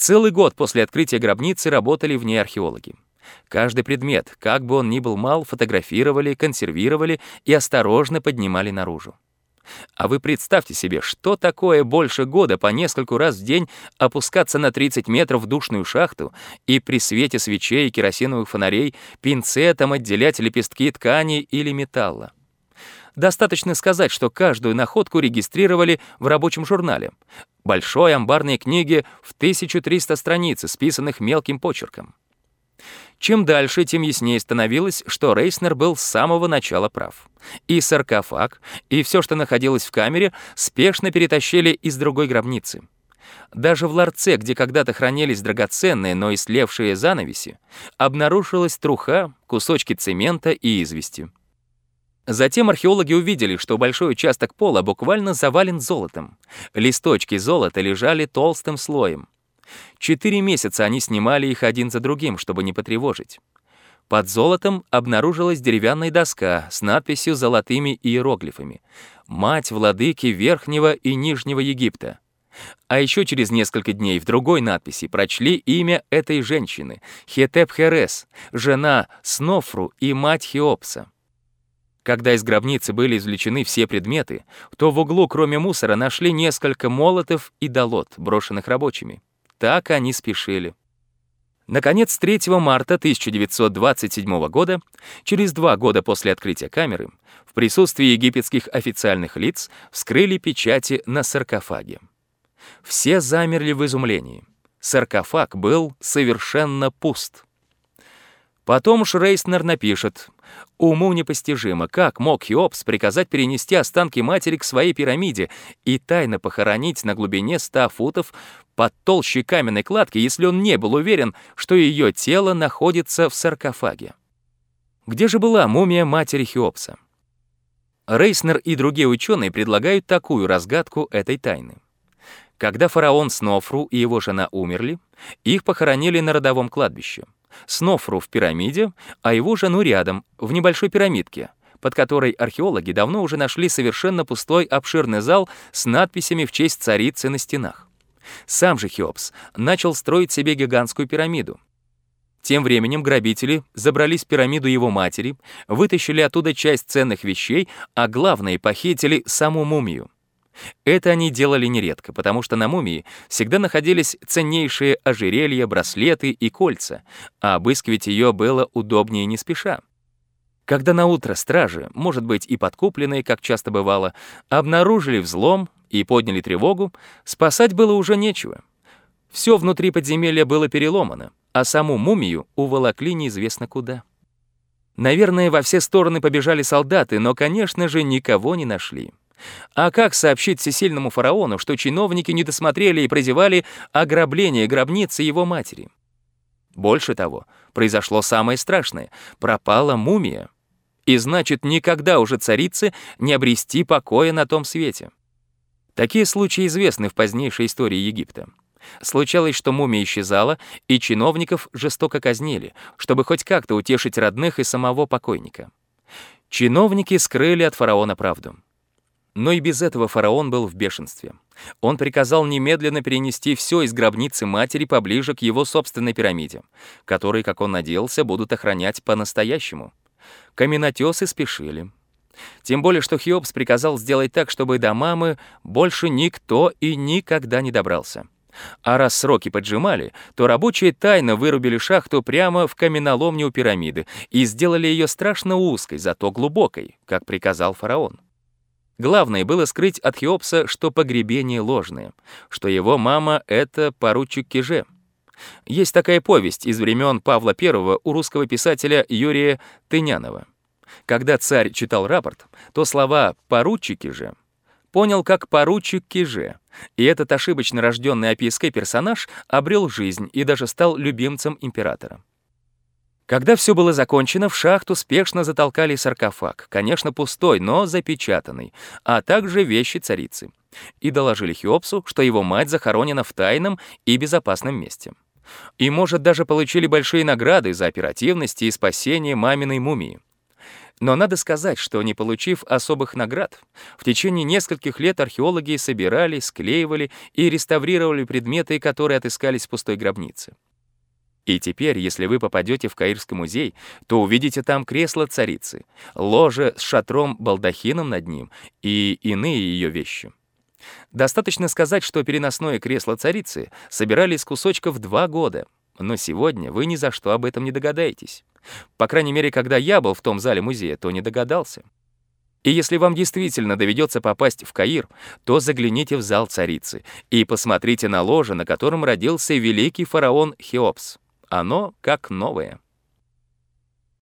Целый год после открытия гробницы работали в ней археологи. Каждый предмет, как бы он ни был мал, фотографировали, консервировали и осторожно поднимали наружу. А вы представьте себе, что такое больше года по нескольку раз в день опускаться на 30 метров в душную шахту и при свете свечей и керосиновых фонарей пинцетом отделять лепестки ткани или металла. Достаточно сказать, что каждую находку регистрировали в рабочем журнале. Большой амбарной книге в 1300 страниц, списанных мелким почерком. Чем дальше, тем яснее становилось, что Рейснер был с самого начала прав. И саркофаг, и все, что находилось в камере, спешно перетащили из другой гробницы. Даже в ларце, где когда-то хранились драгоценные, но истлевшие занавеси, обнаружилась труха, кусочки цемента и извести. Затем археологи увидели, что большой участок пола буквально завален золотом. Листочки золота лежали толстым слоем. Четыре месяца они снимали их один за другим, чтобы не потревожить. Под золотом обнаружилась деревянная доска с надписью золотыми иероглифами «Мать владыки Верхнего и Нижнего Египта». А еще через несколько дней в другой надписи прочли имя этой женщины — Хетеп-Херес, жена Снофру и мать Хеопса. Когда из гробницы были извлечены все предметы, то в углу, кроме мусора, нашли несколько молотов и долот, брошенных рабочими. Так они спешили. Наконец, 3 марта 1927 года, через два года после открытия камеры, в присутствии египетских официальных лиц вскрыли печати на саркофаге. Все замерли в изумлении. Саркофаг был совершенно пуст. Потом Шрейснер напишет «Уму непостижимо, как мог Хеопс приказать перенести останки матери к своей пирамиде и тайно похоронить на глубине ста футов под толщей каменной кладки, если он не был уверен, что ее тело находится в саркофаге?» Где же была мумия матери Хеопса? Рейснер и другие ученые предлагают такую разгадку этой тайны. Когда фараон Снофру и его жена умерли, их похоронили на родовом кладбище — Снофру в пирамиде, а его жену рядом, в небольшой пирамидке, под которой археологи давно уже нашли совершенно пустой обширный зал с надписями в честь царицы на стенах. Сам же Хеопс начал строить себе гигантскую пирамиду. Тем временем грабители забрались в пирамиду его матери, вытащили оттуда часть ценных вещей, а главное — похитили саму мумию. Это они делали нередко, потому что на мумии всегда находились ценнейшие ожерелья, браслеты и кольца, а обыскивать ее было удобнее не спеша. Когда на утро стражи, может быть и подкупленные, как часто бывало, обнаружили взлом и подняли тревогу, спасать было уже нечего. Все внутри подземелья было переломано, а саму мумию уволокли неизвестно куда. Наверное, во все стороны побежали солдаты, но, конечно же, никого не нашли. А как сообщить всесильному фараону, что чиновники не досмотрели и прозевали ограбление гробницы его матери? Больше того, произошло самое страшное — пропала мумия. И значит, никогда уже царице не обрести покоя на том свете. Такие случаи известны в позднейшей истории Египта. Случалось, что мумия исчезала, и чиновников жестоко казнили, чтобы хоть как-то утешить родных и самого покойника. Чиновники скрыли от фараона правду. Но и без этого фараон был в бешенстве. Он приказал немедленно перенести все из гробницы матери поближе к его собственной пирамиде, которые, как он надеялся, будут охранять по-настоящему. Каменотесы спешили. Тем более, что Хеопс приказал сделать так, чтобы до мамы больше никто и никогда не добрался. А раз сроки поджимали, то рабочие тайно вырубили шахту прямо в каменоломне у пирамиды и сделали ее страшно узкой, зато глубокой, как приказал фараон. Главное было скрыть от Хеопса, что погребение ложное, что его мама — это поручик Киже. Есть такая повесть из времен Павла I у русского писателя Юрия Тынянова. Когда царь читал рапорт, то слова «поручики же» понял как поручик Киже, и этот ошибочно рожденный опиской персонаж обрел жизнь и даже стал любимцем императора. Когда все было закончено, в шахту спешно затолкали саркофаг, конечно, пустой, но запечатанный, а также вещи царицы. И доложили Хеопсу, что его мать захоронена в тайном и безопасном месте. И, может, даже получили большие награды за оперативность и спасение маминой мумии. Но надо сказать, что не получив особых наград, в течение нескольких лет археологи собирали, склеивали и реставрировали предметы, которые отыскались в пустой гробнице. И теперь, если вы попадете в Каирский музей, то увидите там кресло царицы, ложе с шатром-балдахином над ним и иные ее вещи. Достаточно сказать, что переносное кресло царицы собирали из кусочков два года, но сегодня вы ни за что об этом не догадаетесь. По крайней мере, когда я был в том зале музея, то не догадался. И если вам действительно доведется попасть в Каир, то загляните в зал царицы и посмотрите на ложе, на котором родился великий фараон Хеопс. Оно как новое.